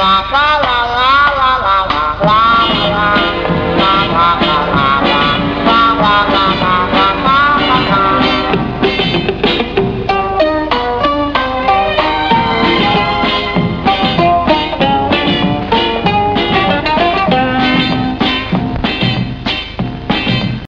la la la